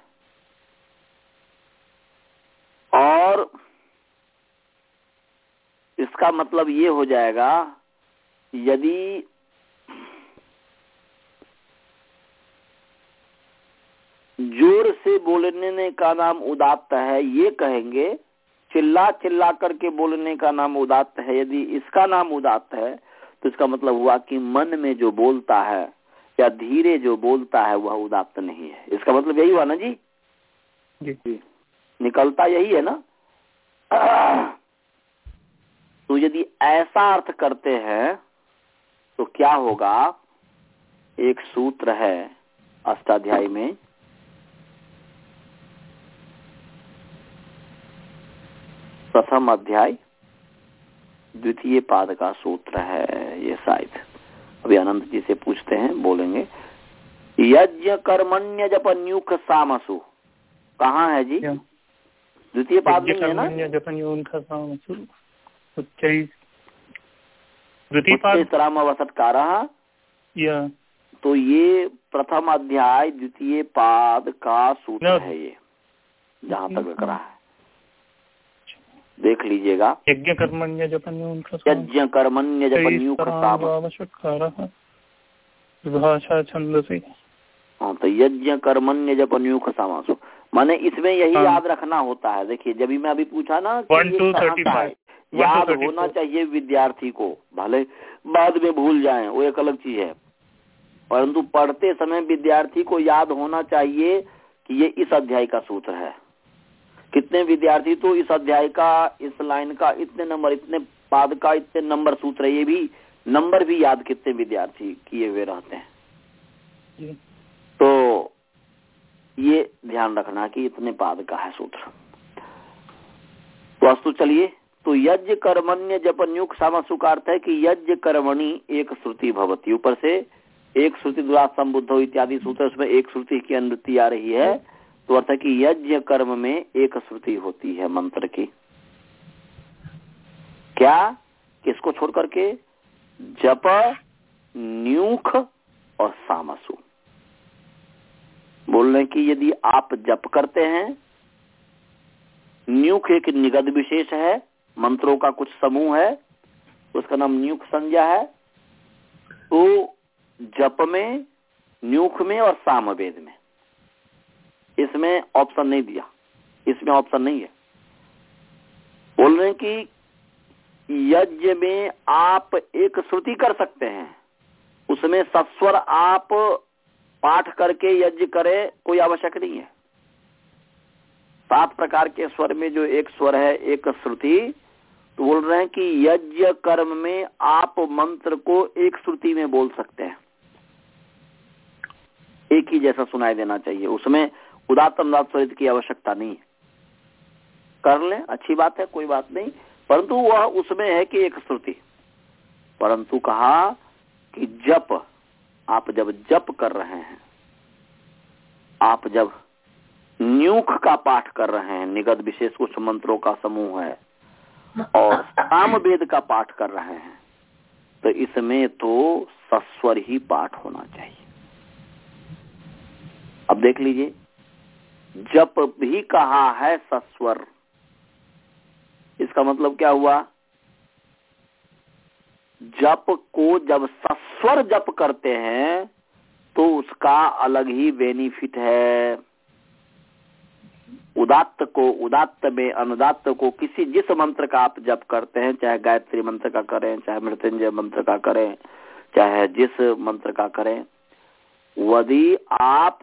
और इसका मतलब ये हो जाएगा, यदि ज़ोर से बोलने का नाम उदात्त है ये कहेंगे चिल्ला चिल्ला करके बोलने का नाम उदात्त है। यदि इसका नाम उदात्त है तो इसका मतलब हुआ कि मन में जो बोलता है या धीरे जो बोलता है वह उदात्त नहीं है। इसका मतलब यही हुआ ना जी। जी। निकलता यही है ना? तो यदि ऐसा अर्थ करते हैं तो क्या होगा? एक सूत्र है अष्टाध्यायी में प्रथम अध्याय द्वितीय पाद का सूत्र है ये शायद। अभी अनंत जी से पूछते हैं बोलेंगे। यज्ञ कर्मण्य जप न्यूख सामसु। कहाँ है जी? द्वितीय पाद नहीं है ना? द्वितीय पाद उत्तराम अवसत्कार तो ये प्रथम अध्याय द्वितीय पाद का सूत्र है ये जहाँ तक लग रहा है। देख लीजिएगा। यज्ञ कर्मण्य यज्ञ कर्मण्य विभाषा छंद से हाँ तो यज्ञ कर्मण्य जब अन्युख समासो माने इसमें यही हाँ। याद रखना होता है। देखिए जब भी मैं अभी पूछा ना One याद होना चाहिए विद्यार्थी को। भले बाद में भूल जाए वो एक अलग चीज़ है। परंतु पढ़ते समय विद्यार्थी को याद होना चाहिए कि ये इस अध्याय का सूत्र है। कितने विद्यार्थी तो इस अध्याय का इस लाइन का इतने नंबर इतने पाद का इतने नंबर सूत्र ये भी नंबर भी याद कितने विद्यार्थी किए हुए रहते हैं। तो ये ध्यान रखना कि इतने पाद का है सूत्र। वास्तु चलिए तो यज्ञ कर्मण्य जपन्युक सामसु का अर्थ है कि यज्ञ कर्मणि एक श्रुति भवती। ऊपर से एक श्रुति द्वारा संबुद्ध इत्यादि सूत्र उसमें एक श्रुति की अनुवृत्ति आ रही है। तो अर्थ कि यज्ञ कर्म में एक श्रुति होती है मंत्र की। क्या? किसको छोड़ करके? जप, न्यूख और सामसु। बोल रहे कि यदि आप जप करते हैं, न्यूख एक निगद विशेष है, मंत्रों का कुछ समूह है, उसका नाम न्यूख संज्ञा है तो जप में, न्यूख में और सामवेद में। इसमें ऑप्शन नहीं दिया। इसमें ऑप्शन नहीं है। बोल रहे हैं कि यज्ञ में आप एक श्रुति कर सकते हैं। उसमें सस्वर आप पाठ करके यज्ञ करें, कोई आवश्यक नहीं है। सात प्रकार के स्वर में जो एक स्वर है, एक श्रुति तो बोल रहे हैं कि यज्ञ कर्म में आप मंत्र को एक श्रुति में बोल सकते हैं। एक ही जैसा सुनाई देना चाहिए। उसमें उदात अनुदात स्वरित की आवश्यकता नहीं है। कर लें, अच्छी बात है, कोई बात नहीं, परंतु वह उसमें है कि एक श्रुति। परंतु कहा कि जप, आप जब जप कर रहे हैं, आप जब न्यूख का पाठ कर रहे हैं निगत विशेष कुछ मंत्रों का समूह है, और साम वेद का पाठ कर रहे हैं तो इसमें तो सस्वर ही पाठ होना चाहिए। अब देख लीजिए जप भी कहा है सस्वर। इसका मतलब क्या हुआ? जप को जब सस्वर जप करते हैं तो उसका अलग ही बेनिफिट है। उदात्त को, उदात्त में अनुदात्त को किसी जिस मंत्र का आप जप करते हैं, चाहे गायत्री मंत्र का करें, चाहे मृत्युंजय मंत्र का करें, चाहे जिस मंत्र का करें यदि आप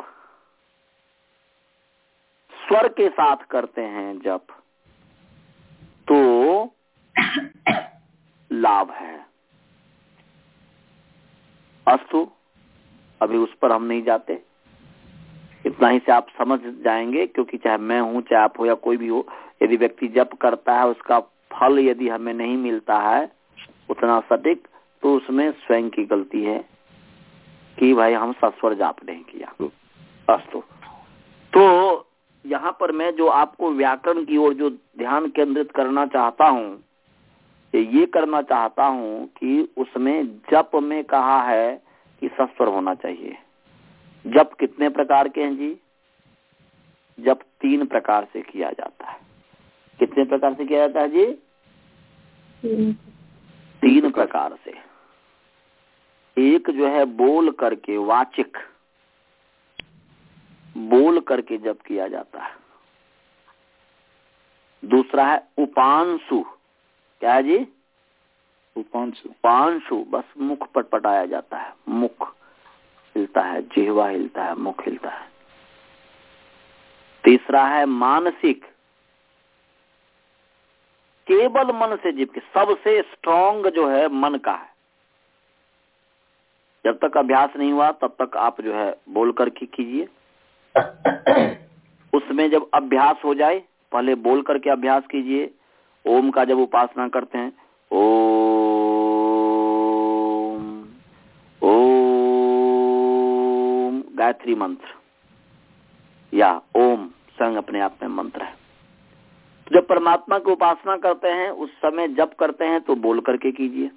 स्वर के साथ करते हैं जप तो लाभ है। अस्तु, अभी उस पर हम नहीं जाते। इतना ही से आप समझ जाएँगे, क्योंकि चाहे मैं हूँ, चाहे आप हो या कोई भी हो, यदि व्यक्ति जप करता है, उसका फल यदि हमें नहीं मिलता है, उतना सटीक तो उसमें स्वयं की गलती है कि भाई हम सस्वर जाप नहीं किया। अस्तु। तो यहाँ पर मैं जो आपको व्याकरण की ओर जो ध्यान केंद्रित करना चाहता हूँ, ये करना चाहता हूँ कि उसमें जप में कहा है कि सस्वर होना चाहिए। जप कितने प्रकार के हैं जी? जप तीन प्रकार से किया जाता है। कितने प्रकार से किया जाता है जी? तीन प्रकार से। एक जो है बोल करके वाचिक। बोल करके जप किया जाता है। दूसरा है उपांशु। क्या है जी? उपांशु। उपांशु बस मुख पटपटाया जाता है। मुख हिलता है जिहवा हिलता है मुख हिलता है। तीसरा है मानसिक। केवल मन से जीव के सबसे स्ट्रांग जो है मन का है। जब तक अभ्यास नहीं हुआ तब तक आप जो है बोल करके कीजिए। उसमें जब अभ्यास हो जाए, पहले बोल करके अभ्यास कीजिए। ओम का जब उपासना करते हैं, ओम ओम, गायत्री मंत्र। या ओम, संग अपने आप में मंत्र है। जब परमात्मा की उपासना करते हैं, उस समय जब करते हैं तो बोल करके कीजिए।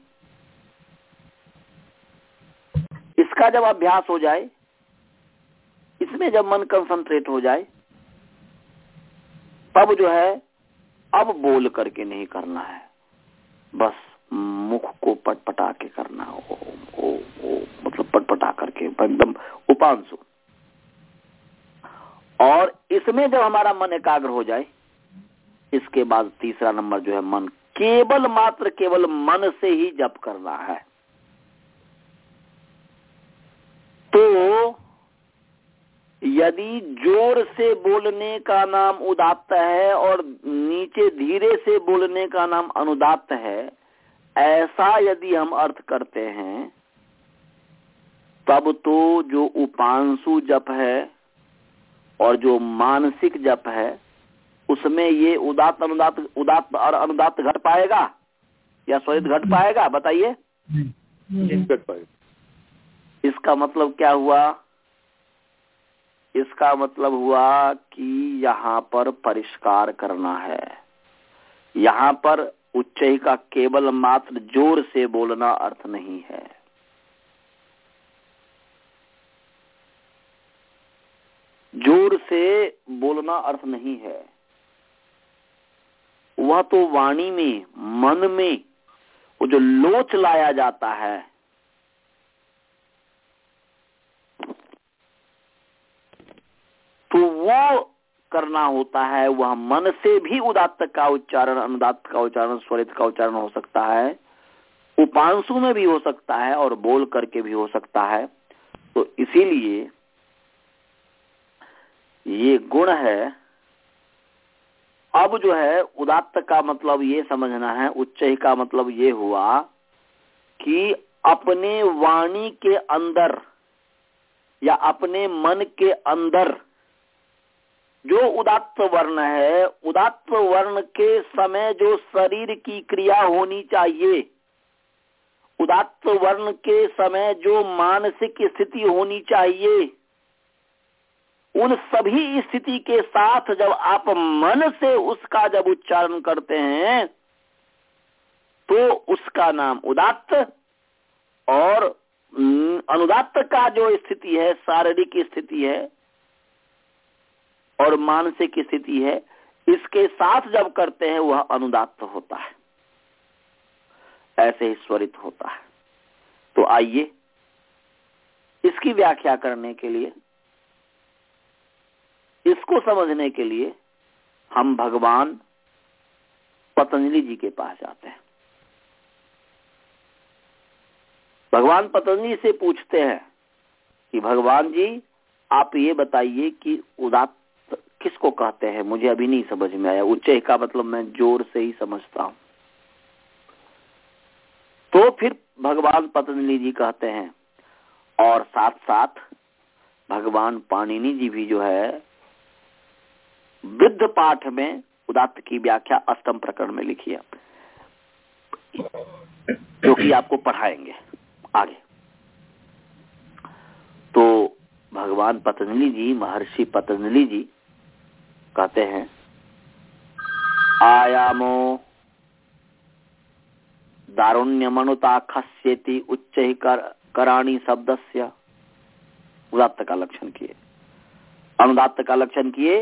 इसका जब अभ्यास हो जाए इसमें जब मन कंसंट्रेट हो जाए तब जो है अब बोल करके नहीं करना है। बस मुख को पटपटा के करना ओ, ओ, ओ, मतलब पटपटा करके एकदम उपांशु। और इसमें जब हमारा मन एकाग्र हो जाए इसके बाद तीसरा नंबर जो है मन केवल मात्र केवल मन से ही जप करना है। तो यदि ज़ोर से बोलने का नाम उदात्त है और नीचे धीरे से बोलने का नाम अनुदात्त है ऐसा यदि हम अर्थ करते हैं तब तो जो उपांशु जप है और जो मानसिक जप है उसमें ये उदात अनुदात उदात और अनुदात घट पाएगा या स्वरित घट पाएगा बताइए इसका मतलब क्या हुआ इसका मतलब हुआ कि यहाँ पर परिष्कार करना है। यहाँ पर उच्च का केवल मात्र ज़ोर से बोलना अर्थ नहीं है। ज़ोर से बोलना अर्थ नहीं है। वह तो वाणी में, मन में वो जो लोच लाया जाता है तो वो करना होता है, वह मन से भी उदात्त का उच्चारण, अनुदात्त का उच्चारण, स्वरित का उच्चारण हो सकता है, उपांशु में भी हो सकता है और बोल करके भी हो सकता है। तो इसीलिए ये गुण है। अब जो है, उदात्त का मतलब ये समझना है, उच्च का मतलब ये हुआ कि अपने वाणी के अंदर या अपने मन के अंदर जो उदात्त वर्ण है, उदात्त वर्ण के समय जो शरीर की क्रिया होनी चाहिए, उदात्त वर्ण के समय जो मानसिक स्थिति होनी चाहिए, उन सभी स्थिति के साथ जब आप मन से उसका जब उच्चारण करते हैं तो उसका नाम उदात्त और अनुदात्त का जो स्थिति है, शारीरिक स्थिति है और मानसिक स्थिति है, इसके साथ जब करते हैं, वह अनुदात्त होता है। ऐसे ही स्वरित होता है। तो आइए, इसकी व्याख्या करने के लिए, इसको समझने के लिए, हम भगवान पतंजलि जी के पास जाते हैं। भगवान पतंजलि से पूछते हैं कि, भगवान जी, आप ये बताइए कि उदात्त किसको कहते हैं? मुझे अभी नहीं समझ में आया। उच्च का मतलब मैं ज़ोर से ही समझता हूँ। तो फिर भगवान पतंजलि जी कहते हैं, और साथ साथ भगवान पाणिनि जी भी जो है, वृद्ध पाठ में उदात्त की व्याख्या अष्टम प्रकरण में लिखी है, जो कि आपको पढ़ाएँगे आगे। तो भगवान पतंजलि जी, महर्षि पतंजलि जी कहते हैं। आयामो दारुण्यमनुता खस्यति उच्च ही कर, कराणी शब्द से उदात्त का लक्षण किए अनुदात्त का लक्षण किए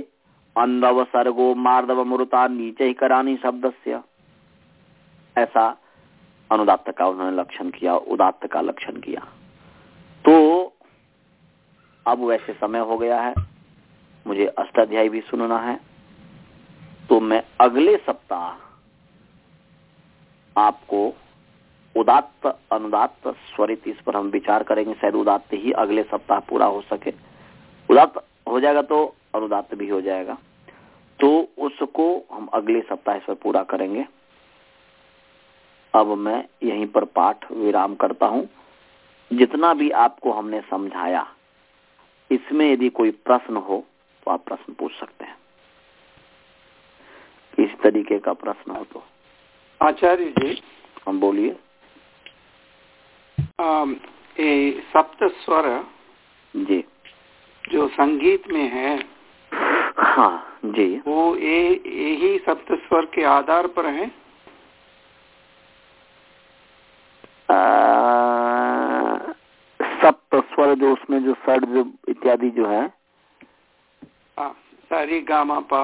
अंधव सर्गो मार्दव मरुता नीचे ही करानी शब्द से ऐसा अनुदात्त का उन्होंने लक्षण किया उदात्त का लक्षण किया तो अब वैसे समय हो गया है। मुझे अष्टाध्यायी भी सुनना है। तो मैं अगले सप्ताह आपको उदात्त, अनुदात्त स्वरित इस पर हम विचार करेंगे। शायद उदात्त ही अगले सप्ताह पूरा हो सके। उदात्त हो जाएगा तो अनुदात्त भी हो जाएगा। तो उसको हम अगले सप्ताह इस पर पूरा करेंगे। अब मैं यहीं पर पाठ विराम करता हूँ। जितना भी आपको हमने समझाया, इसमें यदि कोई प्रश्न हो आप प्रश्न पूछ सकते हैं। इस तरीके का प्रश्न हो तो। आचार्य जी हम बोलिए। सप्त स्वर जी। जो संगीत में है हाँ जी। वो यही सप्त स्वर के आधार पर है? सप्त स्वर जो उसमें जो षड इत्यादि जो है सारी गामा पा।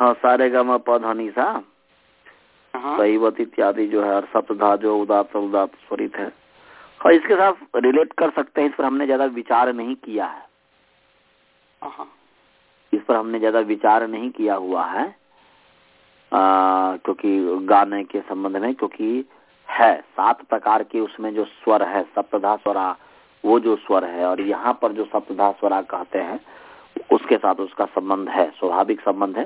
हाँ सारे गामा पा ध्वनि सा। हाँ। सहीवत इत्यादि जो है सप्तधा जो उदात उदात स्वरित है। और इसके साथ रिलेट कर सकते हैं इस पर हमने ज़्यादा विचार नहीं किया है। हाँ। इस पर हमने ज़्यादा विचार नहीं किया हुआ है। क्योंकि गाने के संबंध में क्योंकि है सात प्रकार के उसमें जो स्वर है सप्तधा स्वरा वो जो स्वर है और यहाँ पर जो सप्तधा स्वरा कहते हैं उसके साथ उसका संबंध है, स्वाभाविक संबंध है,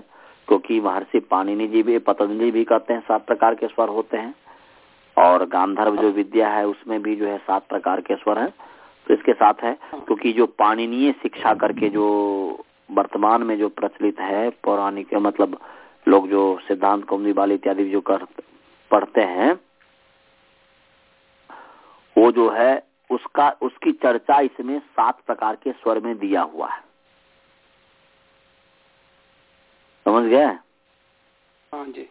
क्योंकि महर्षि पाणिनि जी भी, पतंजलि भी कहते हैं सात प्रकार के स्वर होते हैं, और गांधर्व जो विद्या है उसमें भी जो है सात प्रकार के स्वर है। तो इसके साथ है, क्योंकि जो पाणिनीय शिक्षा करके जो वर्तमान में जो प्रचलित है, पौराणिक मतलब लोग जो सिद्धांत, कौमदी बाल इत्यादि जो कर, पढ़ते हैं, वो जो है उसका, उसकी चर्चा इसमें सात प्रकार के स्वर में दिया हुआ है। समझ गए हाँ जी।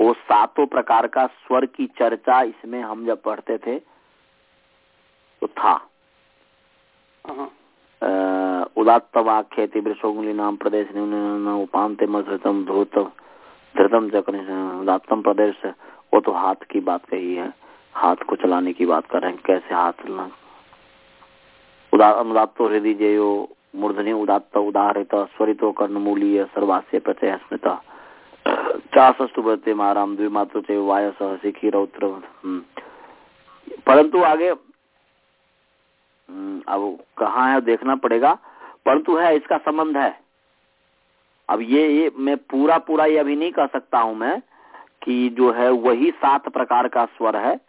वो सातों प्रकार का स्वर की चर्चा इसमें हम जब पढ़ते थे तो था। हाँ। उदात्तवाख्य तीव्रशोंगली नाम प्रदेश उपांत धृतम धूत धृतम चक्र उदात्तम प्रदेश। वो तो हाथ की बात कही है। हाथ को चलाने की बात कर रहे हैं। कैसे हाथ उदात्त हृदय जयो मूर्धनि उदात्त उदाहरित स्वरितो कर्णमूलीय सर्वास्य प्रचय स्मृत। चासस्तु बते माराम द्विमात्र चे वाय सह सिखी रौद्र। हम्म। परंतु आगे हम्म, अब कहा है देखना पड़ेगा। परंतु है इसका संबंध है। अब ये ये मैं पूरा पूरा ये अभी नहीं कह सकता हूँ मैं कि जो है वही सात प्रकार का स्वर है।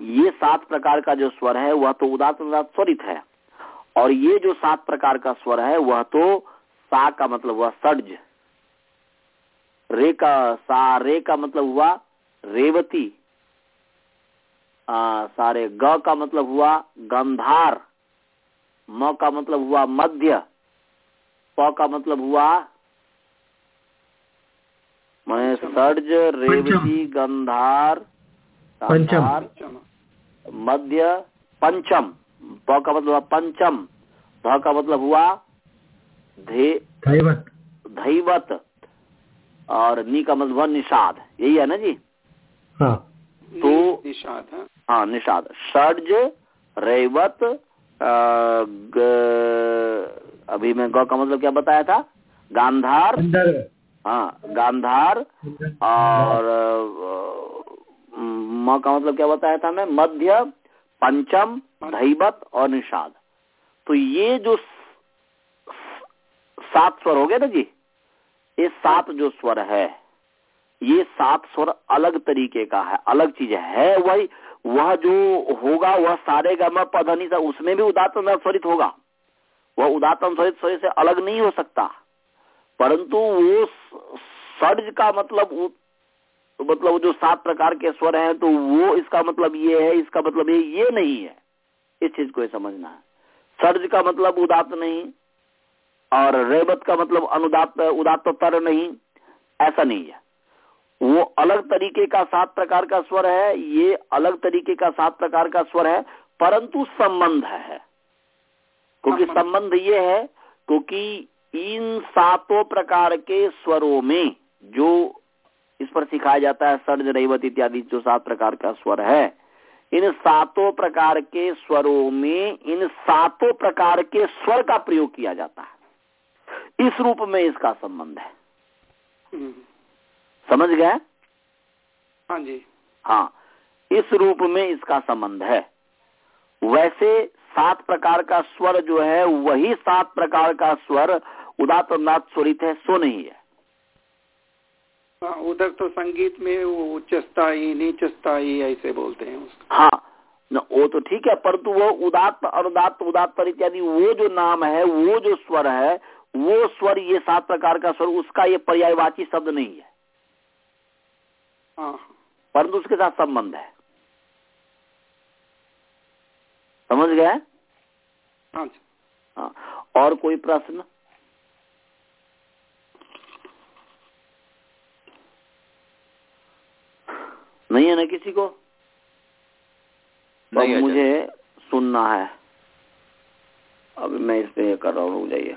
ये सात प्रकार का जो स्वर है वह तो उदात उदात स्वरित है। और ये जो सात प्रकार का स्वर है वह तो सा का मतलब हुआ सड्ज। रे का सा रे का मतलब हुआ रेवती। आ, सारे ग का मतलब हुआ गंधार। म का मतलब हुआ मध्य। प का मतलब हुआ मैं सड्ज रेवती गंधार पंचम। मध्य पंचम। प का मतलब हुआ पंचम भ का मतलब हुआ धैवत। धैवत। और नी का मतलब हुआ निषाद। यही है ना जी? हाँ। तो निषाद हाँ। हाँ निषाद। षड्ज रेवत अभी मैं गौ का मतलब क्या बताया था? गांधार। हाँ गांधार। और म का मतलब क्या बताया था मैं? मध्य पंचम धैवत और निषाद। तो ये जो सात स्वर हो गए ना जी? ये सात जो स्वर है ये सात स्वर अलग तरीके का है अलग चीज़ है। वही वह जो होगा वह सारे गम पधनी सा उसमें भी उदातन स्वरित होगा। वह उदातन स्वरित स्वरित से अलग नहीं हो सकता। परंतु वो सर्ज का मतलब तो मतलब जो सात प्रकार के स्वर हैं तो वो इसका मतलब ये है इसका मतलब ये ये नहीं है। इस चीज़ को समझना है। सर्ज का मतलब उदात नहीं और रेबत का मतलब अनुदात उदात तर नहीं ऐसा नहीं है। वो अलग तरीके का सात प्रकार का स्वर है ये अलग तरीके का सात प्रकार का स्वर है परंतु संबंध है। क्योंकि संबंध ये है क्योंकि इन सातों प्रकार के स्वरों में जो इस पर सिखाया जाता है सर्ज रैवत इत्यादि जो सात प्रकार का स्वर है। इन सातों प्रकार के स्वरों में इन सातों प्रकार के स्वर का प्रयोग किया जाता है। इस रूप में इसका संबंध है। हम्म। समझ गए? हाँ जी। हाँ इस रूप में इसका संबंध है। वैसे सात प्रकार का स्वर जो है वही सात प्रकार का स्वर उदात स्वरित है सो नहीं हाँ, उधर तो संगीत में वो उच्च स्थायी नीच स्थायी ऐसे बोलते हैं उसको। हाँ न वो तो ठीक है परंतु वो उदात्त अनुदात्त उदात्त इत्यादि वो जो नाम है वो जो स्वर है वो स्वर ये सात प्रकार का स्वर उसका ये पर्यायवाची शब्द नहीं है। हाँ। परंतु उसके साथ संबंध है। समझ गए? हाँ हाँ और कोई प्रश्न? नहीं है ना किसी को? नहीं अब मुझे सुनना है। अभी मैं इसमें पे कर रहा हूँ रुक जाइए।